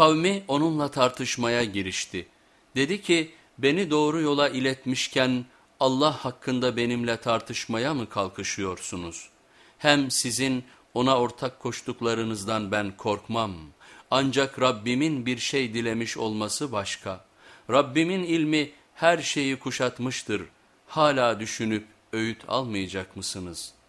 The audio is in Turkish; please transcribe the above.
Kavmi onunla tartışmaya girişti. Dedi ki beni doğru yola iletmişken Allah hakkında benimle tartışmaya mı kalkışıyorsunuz? Hem sizin ona ortak koştuklarınızdan ben korkmam. Ancak Rabbimin bir şey dilemiş olması başka. Rabbimin ilmi her şeyi kuşatmıştır. Hala düşünüp öğüt almayacak mısınız?''